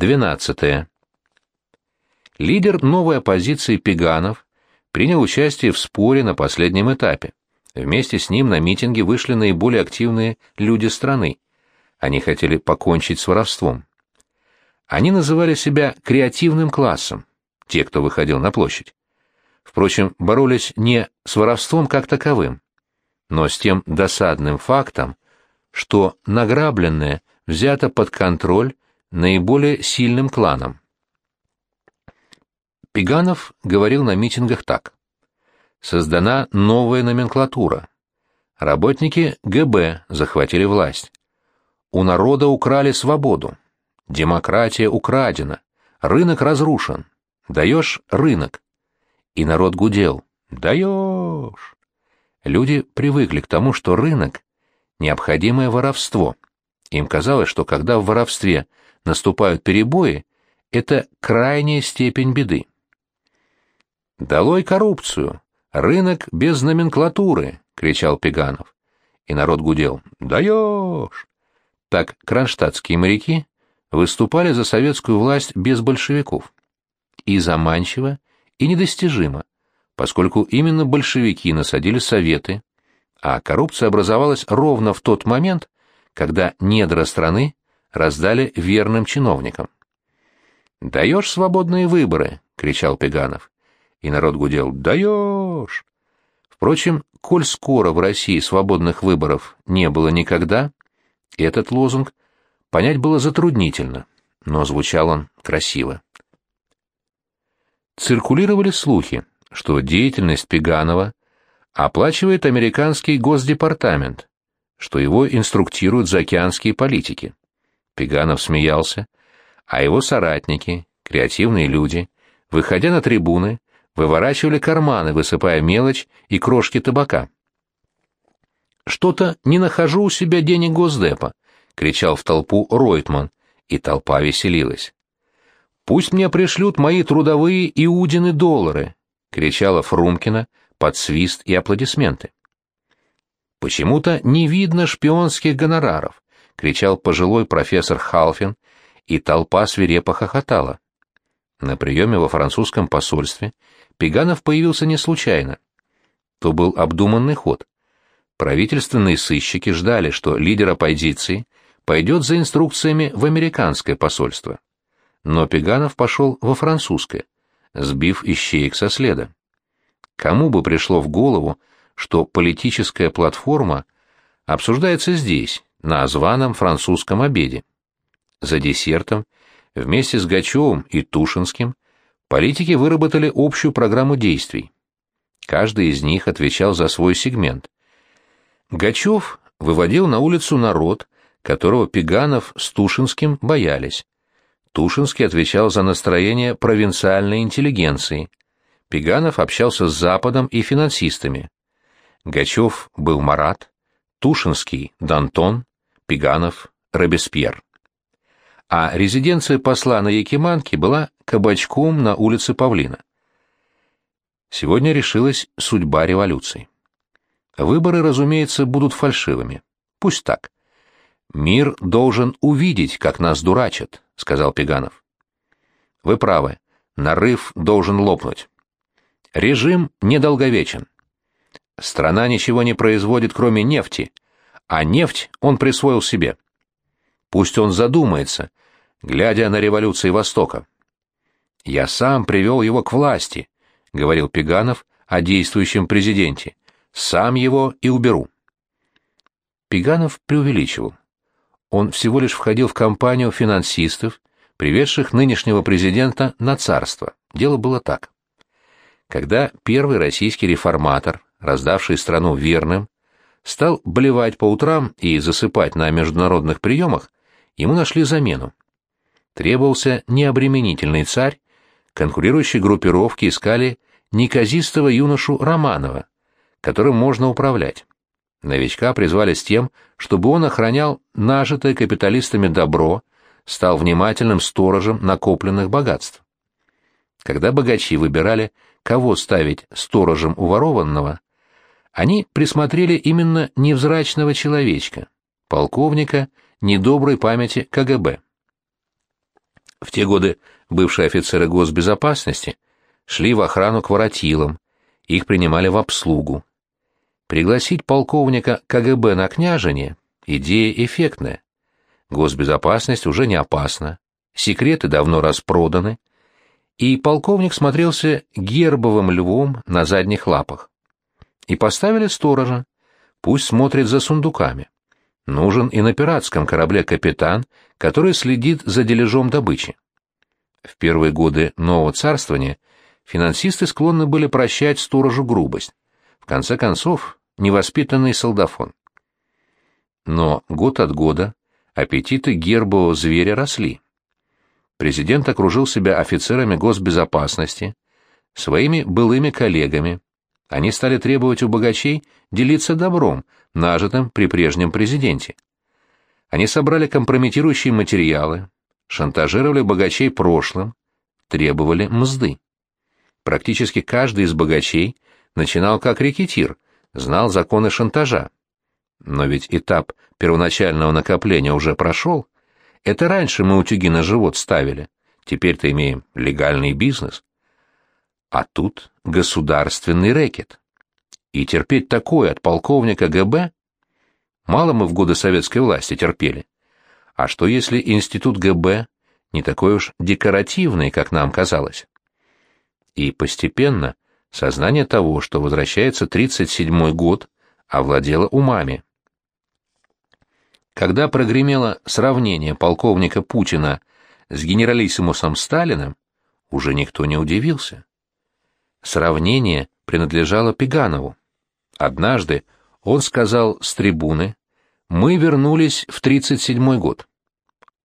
12. Лидер новой оппозиции Пеганов принял участие в споре на последнем этапе. Вместе с ним на митинги вышли наиболее активные люди страны. Они хотели покончить с воровством. Они называли себя креативным классом, те, кто выходил на площадь. Впрочем, боролись не с воровством как таковым, но с тем досадным фактом, что награбленное взято под контроль наиболее сильным кланом. Пиганов говорил на митингах так. Создана новая номенклатура. Работники ГБ захватили власть. У народа украли свободу. Демократия украдена. Рынок разрушен. Даешь рынок. И народ гудел. Даешь. Люди привыкли к тому, что рынок — необходимое воровство. Им казалось, что когда в воровстве наступают перебои, это крайняя степень беды. «Долой коррупцию! Рынок без номенклатуры!» — кричал Пеганов. И народ гудел. «Даешь!» Так кронштадтские моряки выступали за советскую власть без большевиков. И заманчиво, и недостижимо, поскольку именно большевики насадили советы, а коррупция образовалась ровно в тот момент, когда недра страны раздали верным чиновникам. «Даешь свободные выборы!» — кричал Пеганов. И народ гудел «Даешь!». Впрочем, коль скоро в России свободных выборов не было никогда, этот лозунг понять было затруднительно, но звучал он красиво. Циркулировали слухи, что деятельность Пеганова оплачивает американский госдепартамент, что его инструктируют заокеанские политики. Пеганов смеялся, а его соратники, креативные люди, выходя на трибуны, выворачивали карманы, высыпая мелочь и крошки табака. «Что-то не нахожу у себя денег Госдепа», — кричал в толпу Ройтман, и толпа веселилась. «Пусть мне пришлют мои трудовые иудины доллары», — кричала Фрумкина под свист и аплодисменты. «Почему-то не видно шпионских гонораров», — кричал пожилой профессор Халфин, и толпа свирепо хохотала. На приеме во французском посольстве Пеганов появился не случайно. То был обдуманный ход. Правительственные сыщики ждали, что лидер оппозиции пойдет за инструкциями в американское посольство. Но Пеганов пошел во французское, сбив ищеек со следа. Кому бы пришло в голову, что политическая платформа обсуждается здесь, на званом французском обеде? За десертом, вместе с Гачевым и Тушинским, политики выработали общую программу действий. Каждый из них отвечал за свой сегмент. Гачев выводил на улицу народ, которого Пеганов с Тушинским боялись. Тушинский отвечал за настроение провинциальной интеллигенции. Пеганов общался с Западом и финансистами. Гачев был Марат, Тушинский — Дантон, Пеганов — Робеспьер а резиденция посла на Якиманке была кабачком на улице Павлина. Сегодня решилась судьба революции. Выборы, разумеется, будут фальшивыми. Пусть так. «Мир должен увидеть, как нас дурачат», — сказал Пеганов. «Вы правы. Нарыв должен лопнуть. Режим недолговечен. Страна ничего не производит, кроме нефти, а нефть он присвоил себе. Пусть он задумается, глядя на революции Востока. «Я сам привел его к власти», — говорил Пеганов о действующем президенте. «Сам его и уберу». Пеганов преувеличивал. Он всего лишь входил в компанию финансистов, приведших нынешнего президента на царство. Дело было так. Когда первый российский реформатор, раздавший страну верным, стал блевать по утрам и засыпать на международных приемах, ему нашли замену. Требовался необременительный царь, конкурирующие группировки искали неказистого юношу Романова, которым можно управлять. Новичка призвали с тем, чтобы он охранял нажитое капиталистами добро, стал внимательным сторожем накопленных богатств. Когда богачи выбирали, кого ставить сторожем уворованного, они присмотрели именно невзрачного человечка, полковника недоброй памяти КГБ. В те годы бывшие офицеры госбезопасности шли в охрану к воротилам, их принимали в обслугу. Пригласить полковника КГБ на княжение – идея эффектная. Госбезопасность уже не опасна, секреты давно распроданы, и полковник смотрелся гербовым львом на задних лапах. И поставили сторожа, пусть смотрит за сундуками. Нужен и на пиратском корабле капитан, который следит за дележом добычи. В первые годы нового царствования финансисты склонны были прощать сторожу грубость. В конце концов, невоспитанный солдафон. Но год от года аппетиты гербового зверя росли. Президент окружил себя офицерами госбезопасности, своими былыми коллегами. Они стали требовать у богачей делиться добром, нажитым при прежнем президенте. Они собрали компрометирующие материалы, шантажировали богачей прошлым, требовали мзды. Практически каждый из богачей начинал как рекетир, знал законы шантажа. Но ведь этап первоначального накопления уже прошел. Это раньше мы утюги на живот ставили. Теперь-то имеем легальный бизнес. А тут государственный рэкет. И терпеть такое от полковника ГБ? Мало мы в годы советской власти терпели. А что если институт ГБ не такой уж декоративный, как нам казалось? И постепенно сознание того, что возвращается 37-й год, овладело умами. Когда прогремело сравнение полковника Путина с генералиссимусом Сталиным, уже никто не удивился. Сравнение принадлежало Пеганову. Однажды он сказал с трибуны «Мы вернулись в 37-й год».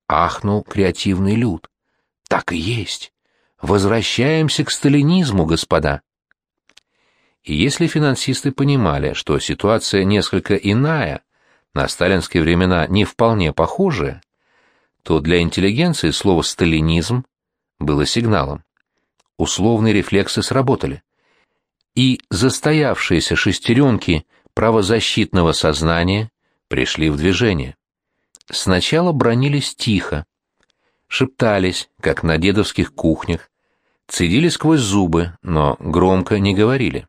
Ахнул креативный люд. «Так и есть. Возвращаемся к сталинизму, господа». И если финансисты понимали, что ситуация несколько иная, на сталинские времена не вполне похожая, то для интеллигенции слово «сталинизм» было сигналом. Условные рефлексы сработали. И застоявшиеся шестеренки правозащитного сознания пришли в движение. Сначала бронились тихо, шептались, как на дедовских кухнях, цедили сквозь зубы, но громко не говорили.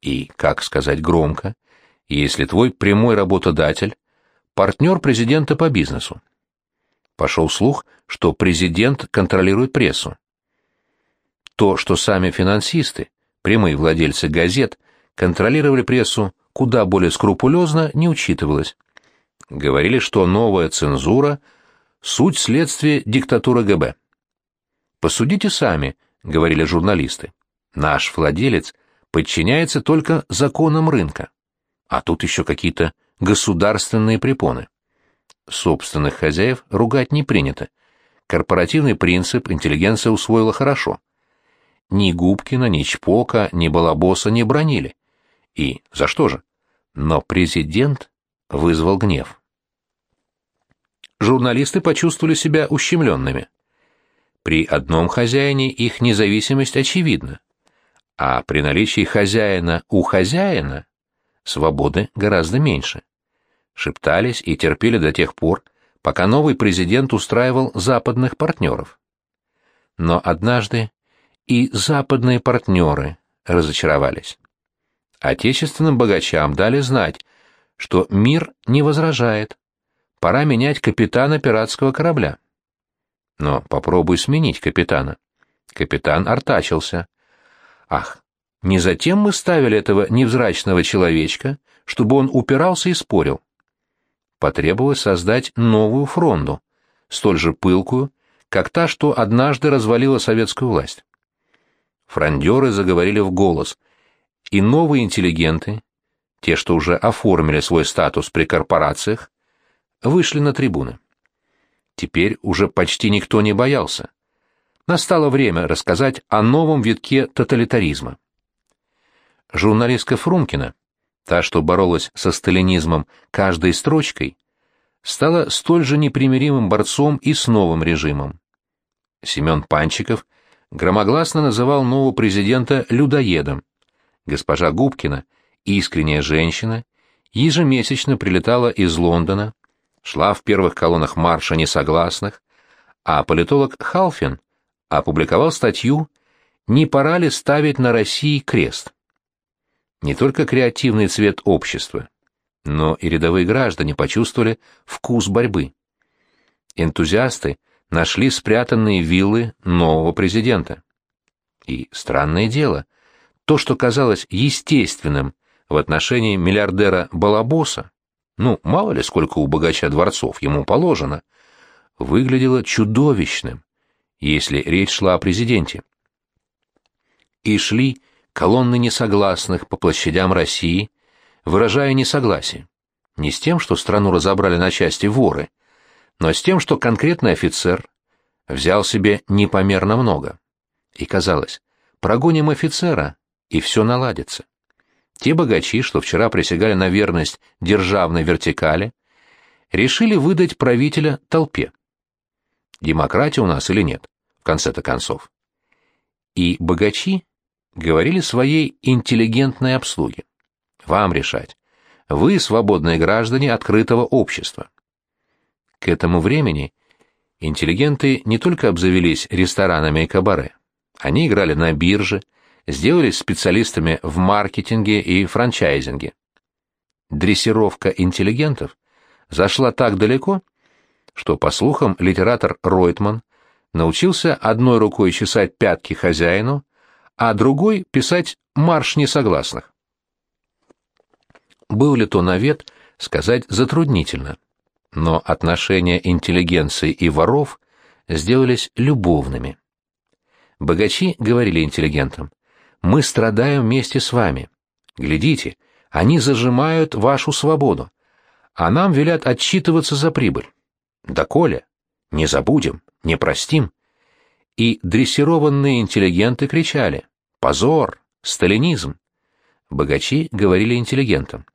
И, как сказать громко, если твой прямой работодатель – партнер президента по бизнесу? Пошел слух, что президент контролирует прессу. То, что сами финансисты, прямые владельцы газет, контролировали прессу куда более скрупулезно, не учитывалось. Говорили, что новая цензура – суть следствия диктатуры ГБ. «Посудите сами», — говорили журналисты. «Наш владелец подчиняется только законам рынка. А тут еще какие-то государственные препоны. Собственных хозяев ругать не принято. Корпоративный принцип интеллигенция усвоила хорошо. Ни Губкина, ни Чпока, ни Балабоса не бронили. И за что же? Но президент вызвал гнев. Журналисты почувствовали себя ущемленными. При одном хозяине их независимость очевидна, а при наличии хозяина у хозяина свободы гораздо меньше. Шептались и терпели до тех пор, пока новый президент устраивал западных партнеров. Но однажды и западные партнеры разочаровались. Отечественным богачам дали знать, что мир не возражает, пора менять капитана пиратского корабля. Но попробуй сменить капитана. Капитан артачился. Ах, не затем мы ставили этого невзрачного человечка, чтобы он упирался и спорил. Потребовалось создать новую фронду, столь же пылкую, как та, что однажды развалила советскую власть. Фрондеры заговорили в голос, и новые интеллигенты, те, что уже оформили свой статус при корпорациях, вышли на трибуны. Теперь уже почти никто не боялся. Настало время рассказать о новом витке тоталитаризма. Журналистка Фрумкина, та, что боролась со сталинизмом каждой строчкой, стала столь же непримиримым борцом и с новым режимом. Семен Панчиков громогласно называл нового президента людоедом. Госпожа Губкина, искренняя женщина, ежемесячно прилетала из Лондона, шла в первых колоннах марша несогласных, а политолог Халфин опубликовал статью «Не пора ли ставить на России крест?» Не только креативный цвет общества, но и рядовые граждане почувствовали вкус борьбы. Энтузиасты нашли спрятанные виллы нового президента. И странное дело, то, что казалось естественным в отношении миллиардера Балабоса, ну, мало ли сколько у богача дворцов ему положено, выглядело чудовищным, если речь шла о президенте. И шли колонны несогласных по площадям России, выражая несогласие. Не с тем, что страну разобрали на части воры, но с тем, что конкретный офицер взял себе непомерно много. И казалось, прогоним офицера, и все наладится. Те богачи, что вчера присягали на верность державной вертикали, решили выдать правителя толпе. Демократия у нас или нет, в конце-то концов. И богачи говорили своей интеллигентной обслуге. Вам решать. Вы свободные граждане открытого общества. К этому времени интеллигенты не только обзавелись ресторанами и кабаре. Они играли на бирже, сделались специалистами в маркетинге и франчайзинге. Дрессировка интеллигентов зашла так далеко, что, по слухам, литератор Ройтман научился одной рукой чесать пятки хозяину, а другой писать марш несогласных. Был ли то навет, сказать затруднительно но отношения интеллигенции и воров сделались любовными. Богачи говорили интеллигентам, «Мы страдаем вместе с вами. Глядите, они зажимают вашу свободу, а нам велят отчитываться за прибыль. Да, Коля, не забудем, не простим». И дрессированные интеллигенты кричали, «Позор! Сталинизм!» Богачи говорили интеллигентам,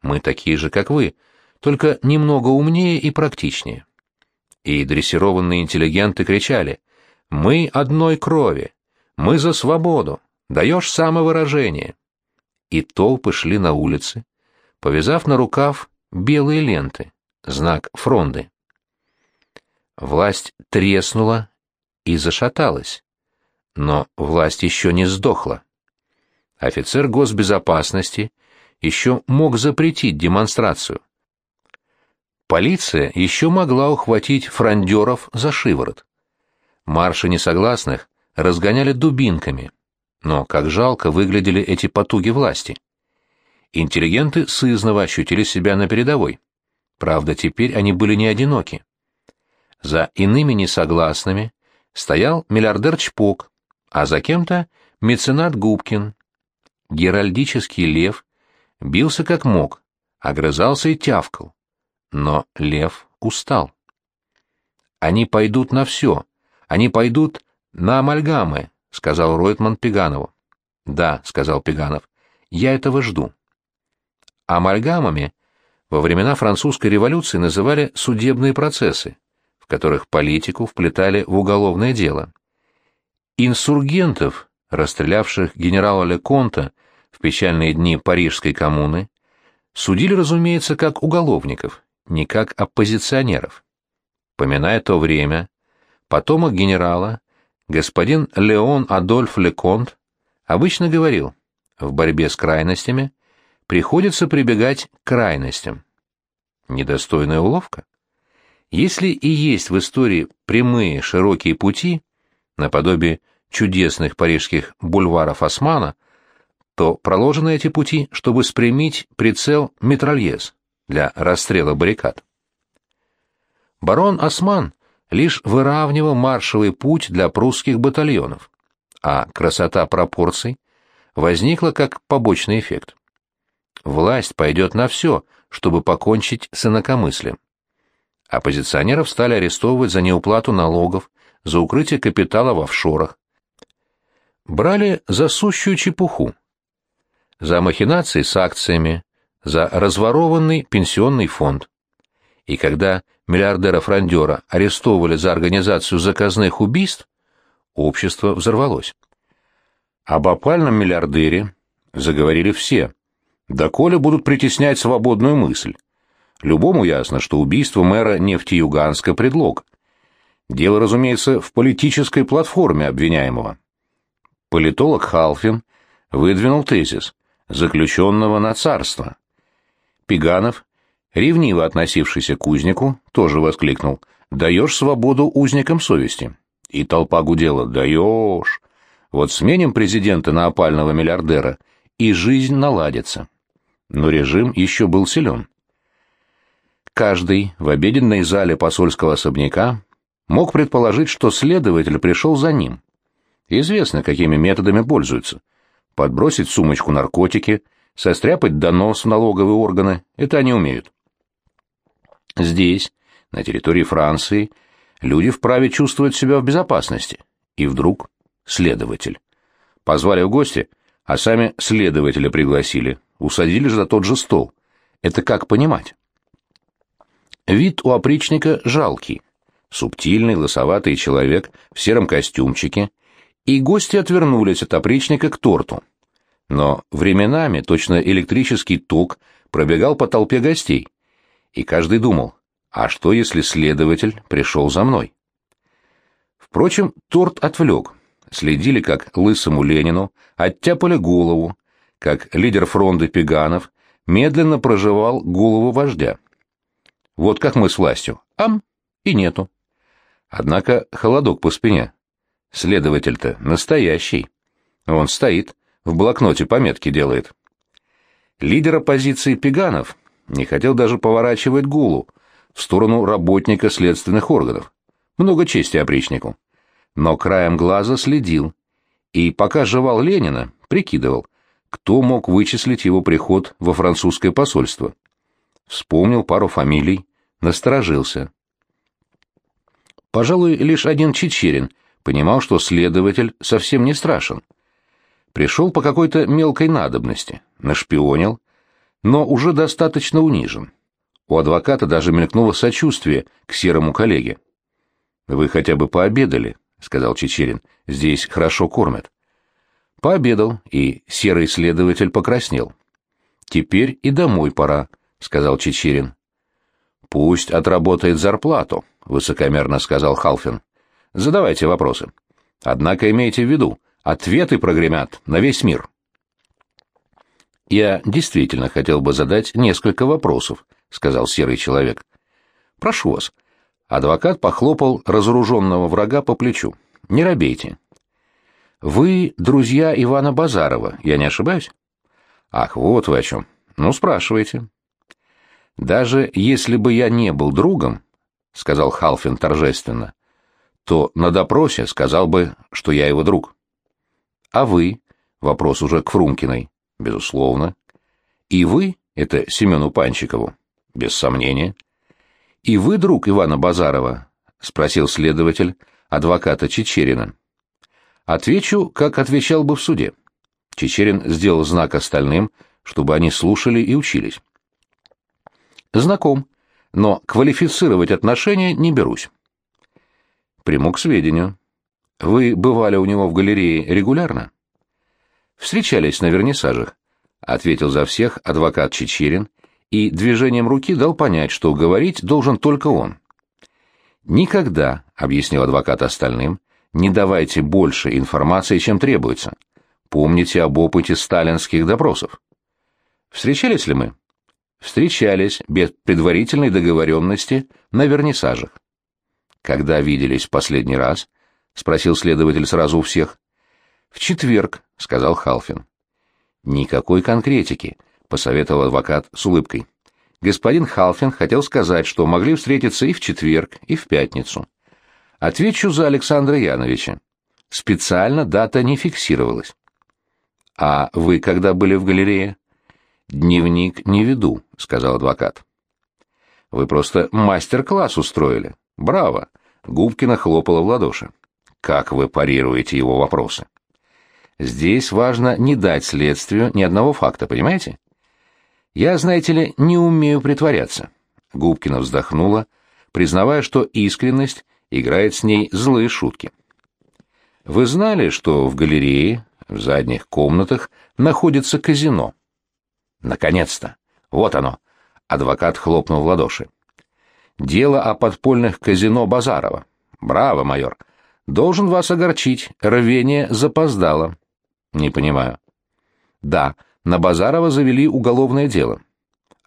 «Мы такие же, как вы, только немного умнее и практичнее. И дрессированные интеллигенты кричали «Мы одной крови! Мы за свободу! Даешь самовыражение!» И толпы шли на улицы, повязав на рукав белые ленты, знак фронды. Власть треснула и зашаталась, но власть еще не сдохла. Офицер госбезопасности еще мог запретить демонстрацию, Полиция еще могла ухватить фрондеров за шиворот. Марши несогласных разгоняли дубинками, но как жалко выглядели эти потуги власти. Интеллигенты сызново ощутили себя на передовой. Правда, теперь они были не одиноки. За иными несогласными стоял миллиардер Чпок, а за кем-то меценат Губкин. Геральдический лев бился как мог, огрызался и тявкал. Но лев устал. «Они пойдут на все. Они пойдут на амальгамы», — сказал Ройтман Пеганову. «Да», — сказал Пеганов, — «я этого жду». Амальгамами во времена французской революции называли судебные процессы, в которых политику вплетали в уголовное дело. Инсургентов, расстрелявших генерала Леконта в печальные дни Парижской коммуны, судили, разумеется, как уголовников, не как оппозиционеров. Поминая то время, потомок генерала, господин Леон Адольф Леконт, обычно говорил, в борьбе с крайностями приходится прибегать к крайностям. Недостойная уловка? Если и есть в истории прямые широкие пути, наподобие чудесных парижских бульваров Османа, то проложены эти пути, чтобы спрямить прицел метрольез для расстрела баррикад. Барон Осман лишь выравнивал маршевый путь для прусских батальонов, а красота пропорций возникла как побочный эффект. Власть пойдет на все, чтобы покончить с инакомыслием. Оппозиционеров стали арестовывать за неуплату налогов, за укрытие капитала в офшорах. Брали за сущую чепуху. За махинации с акциями, за разворованный пенсионный фонд. И когда миллиардера-фрондера арестовывали за организацию заказных убийств, общество взорвалось. Об опальном миллиардере заговорили все. Да коли будут притеснять свободную мысль. Любому ясно, что убийство мэра Нефтеюганска – предлог. Дело, разумеется, в политической платформе обвиняемого. Политолог Халфин выдвинул тезис заключенного на царство. Пиганов, ревниво относившийся к узнику, тоже воскликнул «Даешь свободу узникам совести». И толпа гудела «Даешь». Вот сменим президента на опального миллиардера, и жизнь наладится. Но режим еще был силен. Каждый в обеденной зале посольского особняка мог предположить, что следователь пришел за ним. Известно, какими методами пользуются. Подбросить сумочку наркотики, состряпать донос в налоговые органы — это они умеют. Здесь, на территории Франции, люди вправе чувствовать себя в безопасности. И вдруг следователь. Позвали в гости, а сами следователя пригласили, усадили же за тот же стол. Это как понимать? Вид у опричника жалкий. Субтильный, лосоватый человек в сером костюмчике, и гости отвернулись от опричника к торту. Но временами точно электрический ток пробегал по толпе гостей, и каждый думал, а что если следователь пришел за мной? Впрочем, торт отвлек, следили, как лысому Ленину оттяпали голову, как лидер фронта Пеганов медленно проживал голову вождя. Вот как мы с властью. Ам, и нету. Однако холодок по спине. Следователь-то настоящий. Он стоит, в блокноте пометки делает. Лидер оппозиции Пеганов не хотел даже поворачивать гулу в сторону работника следственных органов. Много чести опричнику но краем глаза следил, и пока жевал Ленина, прикидывал, кто мог вычислить его приход во французское посольство. Вспомнил пару фамилий, насторожился. Пожалуй, лишь один Чечерин понимал, что следователь совсем не страшен. Пришел по какой-то мелкой надобности, нашпионил, но уже достаточно унижен. У адвоката даже мелькнуло сочувствие к серому коллеге. «Вы хотя бы пообедали?» сказал Чечерин. Здесь хорошо кормят. Пообедал, и серый следователь покраснел. Теперь и домой пора, сказал Чечерин. Пусть отработает зарплату, высокомерно сказал Халфин. Задавайте вопросы. Однако имейте в виду, ответы прогремят на весь мир. Я действительно хотел бы задать несколько вопросов, сказал серый человек. Прошу вас, Адвокат похлопал разоруженного врага по плечу. «Не робейте». «Вы друзья Ивана Базарова, я не ошибаюсь?» «Ах, вот вы о чем. Ну, спрашивайте». «Даже если бы я не был другом, — сказал Халфин торжественно, — то на допросе сказал бы, что я его друг». «А вы?» — вопрос уже к Фрумкиной. «Безусловно». «И вы?» — это Семену Панчикову. «Без сомнения». «И вы друг Ивана Базарова?» — спросил следователь адвоката Чечерина. «Отвечу, как отвечал бы в суде». Чечерин сделал знак остальным, чтобы они слушали и учились. «Знаком, но квалифицировать отношения не берусь». «Приму к сведению. Вы бывали у него в галерее регулярно?» «Встречались на вернисажах», — ответил за всех адвокат Чечерин и движением руки дал понять, что говорить должен только он. «Никогда», — объяснил адвокат остальным, — «не давайте больше информации, чем требуется. Помните об опыте сталинских допросов». «Встречались ли мы?» «Встречались, без предварительной договоренности, на вернисажах». «Когда виделись последний раз?» — спросил следователь сразу у всех. «В четверг», — сказал Халфин. «Никакой конкретики», — посоветовал адвокат с улыбкой. Господин Халфин хотел сказать, что могли встретиться и в четверг, и в пятницу. Отвечу за Александра Яновича. Специально дата не фиксировалась. А вы когда были в галерее? Дневник не веду, сказал адвокат. Вы просто мастер-класс устроили. Браво. Губкина хлопала в ладоши. Как вы парируете его вопросы? Здесь важно не дать следствию ни одного факта, понимаете? Я, знаете ли, не умею притворяться. Губкина вздохнула, признавая, что искренность играет с ней злые шутки. Вы знали, что в галерее, в задних комнатах, находится казино? Наконец-то! Вот оно! Адвокат хлопнул в ладоши. Дело о подпольных казино Базарова. Браво, майор. Должен вас огорчить, рвение запоздало. Не понимаю. Да, на Базарова завели уголовное дело.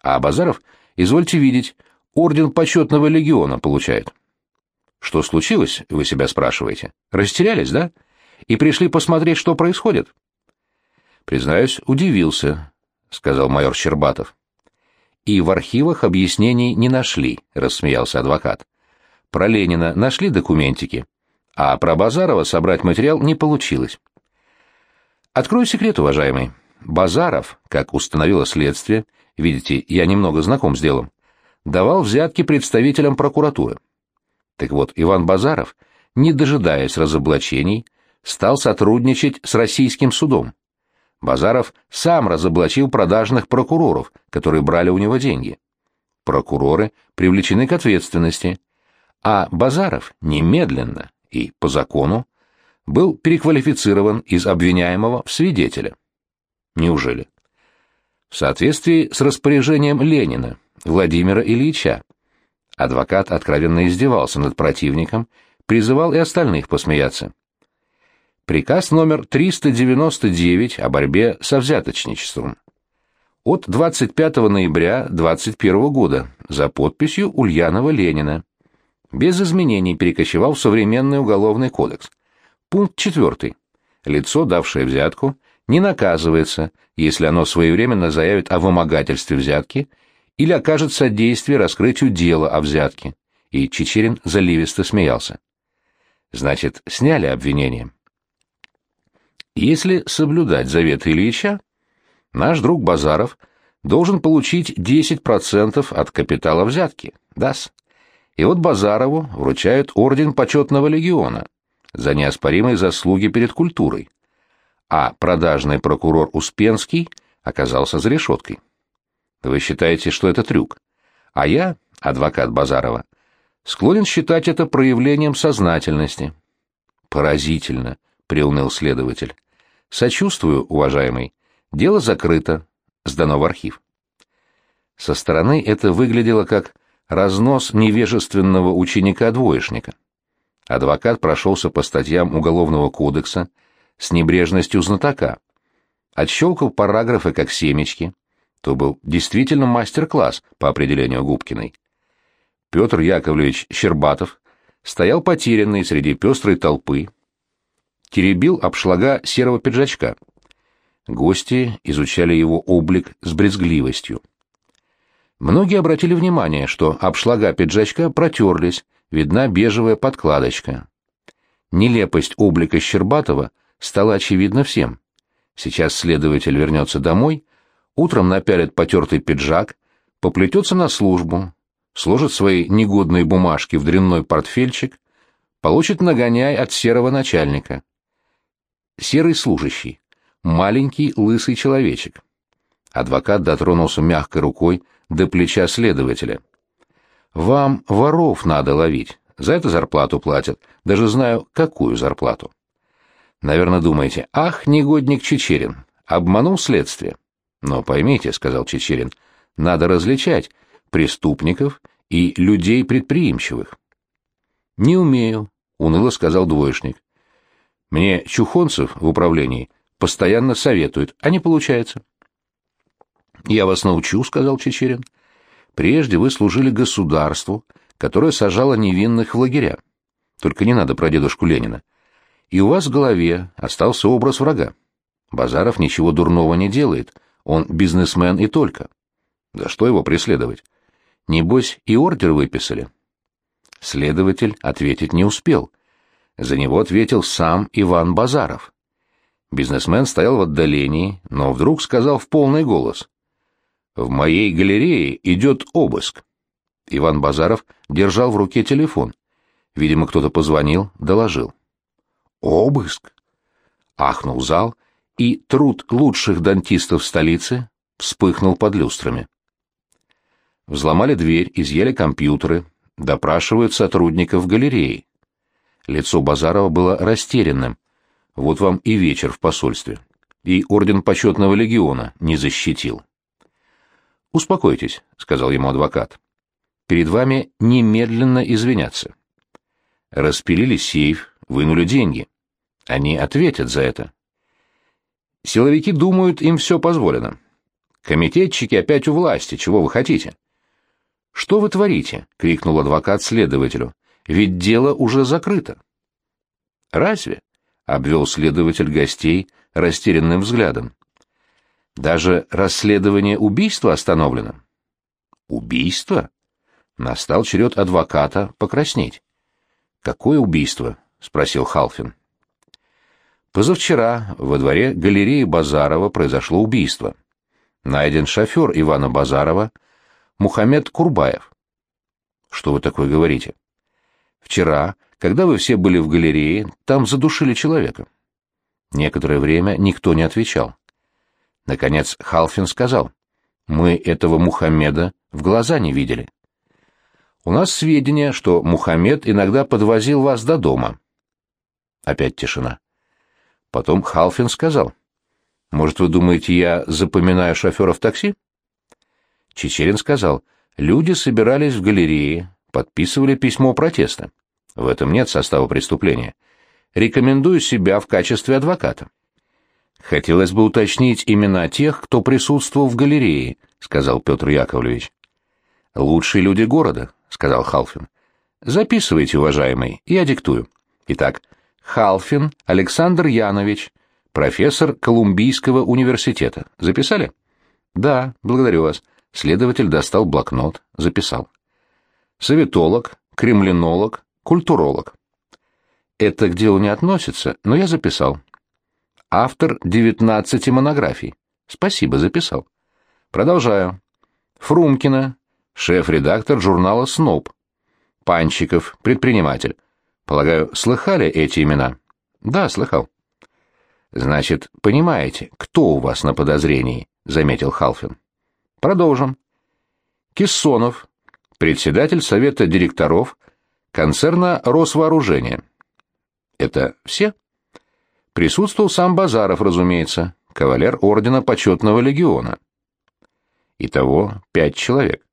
А Базаров, извольте видеть, орден почетного легиона получает. Что случилось, вы себя спрашиваете? Растерялись, да? И пришли посмотреть, что происходит? Признаюсь, удивился, сказал майор Щербатов. И в архивах объяснений не нашли, рассмеялся адвокат. Про Ленина нашли документики, а про Базарова собрать материал не получилось. Открою секрет, уважаемый. Базаров, как установило следствие, видите, я немного знаком с делом, давал взятки представителям прокуратуры. Так вот, Иван Базаров, не дожидаясь разоблачений, стал сотрудничать с российским судом. Базаров сам разоблачил продажных прокуроров, которые брали у него деньги. Прокуроры привлечены к ответственности, а Базаров немедленно и по закону был переквалифицирован из обвиняемого в свидетеля. Неужели? В соответствии с распоряжением Ленина, Владимира Ильича. Адвокат откровенно издевался над противником, призывал и остальных посмеяться. Приказ номер 399 о борьбе со взяточничеством. От 25 ноября 21 года за подписью Ульянова Ленина без изменений перекочевал в современный уголовный кодекс. Пункт 4. Лицо, давшее взятку, не наказывается, если оно своевременно заявит о вымогательстве взятки или окажет содействие раскрытию дела о взятке. И Чечерин заливисто смеялся. Значит, сняли обвинение. Если соблюдать заветы Ильича, наш друг Базаров должен получить 10% от капитала взятки, даст. И вот Базарову вручают орден почетного легиона за неоспоримые заслуги перед культурой. А продажный прокурор Успенский оказался за решеткой. Вы считаете, что это трюк? А я, адвокат Базарова, склонен считать это проявлением сознательности. Поразительно, приуныл следователь. Сочувствую, уважаемый. Дело закрыто. Сдано в архив. Со стороны это выглядело как разнос невежественного ученика-двоечника. Адвокат прошелся по статьям Уголовного кодекса с небрежностью знатока. Отщелкал параграфы как семечки. То был действительно мастер-класс по определению Губкиной. Петр Яковлевич Щербатов стоял потерянный среди пестрой толпы, теребил обшлага серого пиджачка. Гости изучали его облик с брезгливостью. Многие обратили внимание, что обшлага пиджачка протерлись, видна бежевая подкладочка. Нелепость облика Щербатова стала очевидна всем. Сейчас следователь вернется домой, утром напялит потертый пиджак, поплетется на службу, сложит свои негодные бумажки в дрянной портфельчик, получит нагоняй от серого начальника. Серый служащий, маленький лысый человечек. Адвокат дотронулся мягкой рукой до плеча следователя. «Вам воров надо ловить. За это зарплату платят. Даже знаю, какую зарплату». Наверное, думаете, ах, негодник Чечерин, обманул следствие. Но поймите, — сказал Чечерин, — надо различать преступников и людей предприимчивых. Не умею, — уныло сказал двоечник. Мне чухонцев в управлении постоянно советуют, а не получается. «Я вас научу», — сказал Чечерин. «Прежде вы служили государству, которое сажало невинных в лагеря. Только не надо про дедушку Ленина. И у вас в голове остался образ врага. Базаров ничего дурного не делает, он бизнесмен и только. За что его преследовать? Небось, и ордер выписали». Следователь ответить не успел. За него ответил сам Иван Базаров. Бизнесмен стоял в отдалении, но вдруг сказал в полный голос. В моей галерее идет обыск. Иван Базаров держал в руке телефон. Видимо, кто-то позвонил, доложил. Обыск? Ахнул зал, и труд лучших дантистов столицы вспыхнул под люстрами. Взломали дверь, изъяли компьютеры, допрашивают сотрудников галереи. Лицо Базарова было растерянным. Вот вам и вечер в посольстве. И орден почетного легиона не защитил. «Успокойтесь», — сказал ему адвокат. «Перед вами немедленно извиняться». распилили сейф, вынули деньги. Они ответят за это. Силовики думают, им все позволено. Комитетчики опять у власти, чего вы хотите? Что вы творите? крикнул адвокат следователю. Ведь дело уже закрыто. Разве? обвел следователь гостей растерянным взглядом. Даже расследование убийства остановлено. Убийство? Настал черед адвоката покраснеть. Какое убийство? спросил Халфин. Позавчера во дворе галереи Базарова произошло убийство. Найден шофер Ивана Базарова, Мухаммед Курбаев. Что вы такое говорите? Вчера, когда вы все были в галерее, там задушили человека. Некоторое время никто не отвечал. Наконец Халфин сказал, «Мы этого Мухаммеда в глаза не видели. У нас сведения, что Мухаммед иногда подвозил вас до дома». Опять тишина. Потом Халфин сказал, «Может, вы думаете, я запоминаю шоферов такси?» Чечерин сказал, «Люди собирались в галерее, подписывали письмо протеста. В этом нет состава преступления. Рекомендую себя в качестве адвоката». «Хотелось бы уточнить имена тех, кто присутствовал в галерее», — сказал Петр Яковлевич. «Лучшие люди города», — сказал Халфин. «Записывайте, уважаемый, я диктую. Итак, Халфин Александр Янович, профессор Колумбийского университета. Записали? Да, благодарю вас. Следователь достал блокнот, записал. Советолог, кремлинолог, культуролог. Это к делу не относится, но я записал. Автор 19 монографий. Спасибо, записал. Продолжаю. Фрумкина, шеф-редактор журнала «Сноб». Панчиков, предприниматель. Полагаю, слыхали эти имена? Да, слыхал. Значит, понимаете, кто у вас на подозрении, заметил Халфин. Продолжим. Киссонов, председатель совета директоров концерна Росвооружения. Это все? Присутствовал сам Базаров, разумеется, кавалер ордена почетного легиона. Итого пять человек.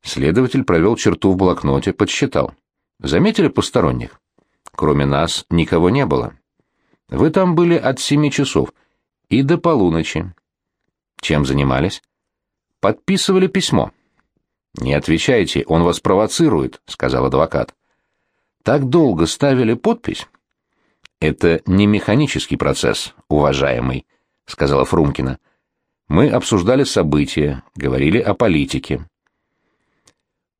Следователь провел черту в блокноте, подсчитал. Заметили посторонних? Кроме нас никого не было. Вы там были от семи часов и до полуночи. Чем занимались? Подписывали письмо. Не отвечайте, он вас провоцирует, сказал адвокат. Так долго ставили подпись? Это не механический процесс, уважаемый, сказала Фрумкина. Мы обсуждали события, говорили о политике.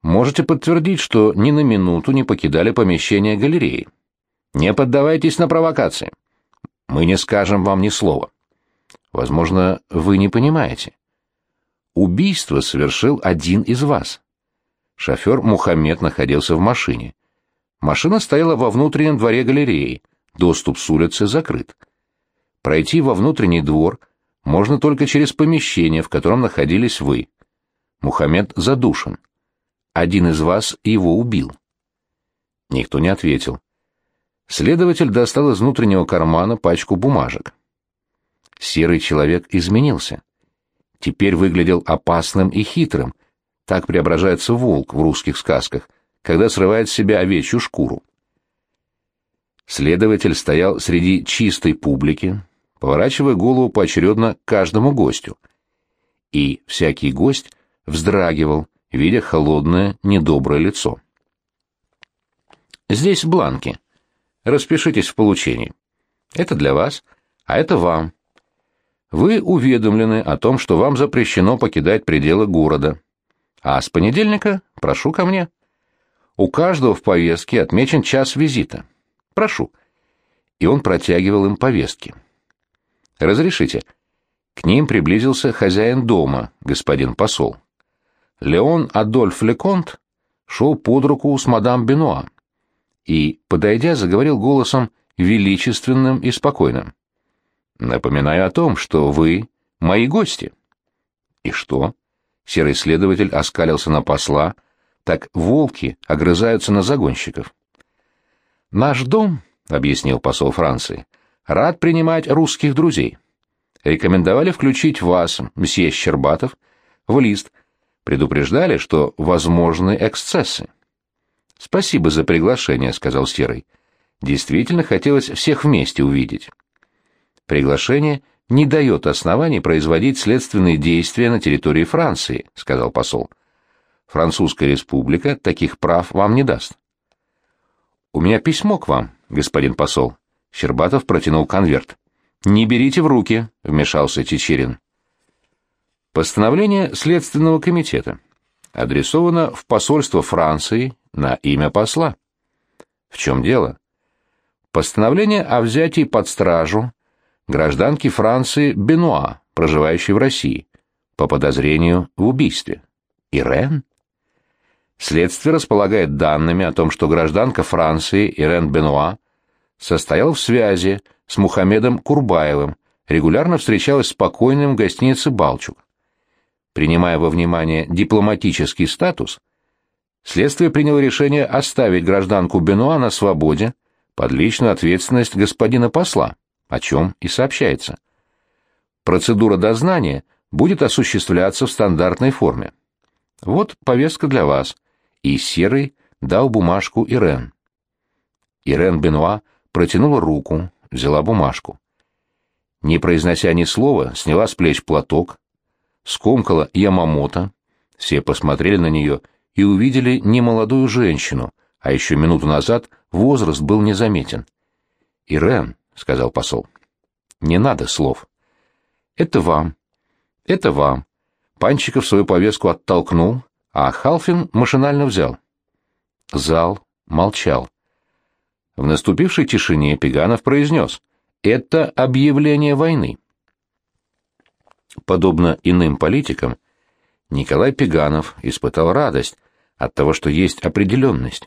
Можете подтвердить, что ни на минуту не покидали помещение галереи. Не поддавайтесь на провокации. Мы не скажем вам ни слова. Возможно, вы не понимаете. Убийство совершил один из вас. Шофер Мухаммед находился в машине. Машина стояла во внутреннем дворе галереи. Доступ с улицы закрыт. Пройти во внутренний двор можно только через помещение, в котором находились вы. Мухаммед задушен. Один из вас его убил. Никто не ответил. Следователь достал из внутреннего кармана пачку бумажек. Серый человек изменился. Теперь выглядел опасным и хитрым. Так преображается волк в русских сказках, когда срывает с себя овечью шкуру. Следователь стоял среди чистой публики, поворачивая голову поочередно каждому гостю. И всякий гость вздрагивал, видя холодное, недоброе лицо. «Здесь бланки. Распишитесь в получении. Это для вас, а это вам. Вы уведомлены о том, что вам запрещено покидать пределы города. А с понедельника прошу ко мне. У каждого в повестке отмечен час визита. Прошу». И он протягивал им повестки. «Разрешите». К ним приблизился хозяин дома, господин посол. Леон Адольф Леконт шел под руку с мадам Бенуа и, подойдя, заговорил голосом величественным и спокойным. «Напоминаю о том, что вы мои гости». «И что?» Серый следователь оскалился на посла, так волки огрызаются на загонщиков. «Наш дом», — объяснил посол Франции, — «рад принимать русских друзей. Рекомендовали включить вас, мсье Щербатов, в лист, предупреждали, что возможны эксцессы. «Спасибо за приглашение», — сказал Серый. «Действительно хотелось всех вместе увидеть». «Приглашение не дает оснований производить следственные действия на территории Франции», — сказал посол. «Французская республика таких прав вам не даст». «У меня письмо к вам, господин посол». Щербатов протянул конверт. «Не берите в руки», — вмешался Чечерин. Постановление Следственного комитета адресовано в посольство Франции на имя посла. В чем дело? Постановление о взятии под стражу гражданки Франции Бенуа, проживающей в России, по подозрению в убийстве. Ирен? Следствие располагает данными о том, что гражданка Франции Ирен Бенуа состояла в связи с Мухаммедом Курбаевым, регулярно встречалась с покойным в гостинице «Балчук». Принимая во внимание дипломатический статус, следствие приняло решение оставить гражданку Бенуа на свободе под личную ответственность господина посла, о чем и сообщается. Процедура дознания будет осуществляться в стандартной форме. Вот повестка для вас. И Серый дал бумажку Ирен. Ирен Бенуа протянула руку, взяла бумажку. Не произнося ни слова, сняла с плеч платок, скомкала Ямамото. Все посмотрели на нее и увидели немолодую женщину, а еще минуту назад возраст был незаметен. «Ирен», — сказал посол, — «не надо слов». «Это вам. Это вам». Панчиков свою повестку оттолкнул, а Халфин машинально взял. Зал молчал. В наступившей тишине Пеганов произнес «Это объявление войны». Подобно иным политикам, Николай Пеганов испытал радость от того, что есть определенность.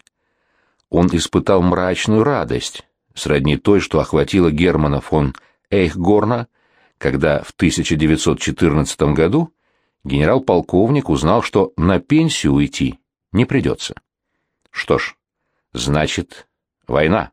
Он испытал мрачную радость, сродни той, что охватила Германа фон Эйхгорна, когда в 1914 году генерал-полковник узнал, что на пенсию уйти не придется. Что ж, значит, война.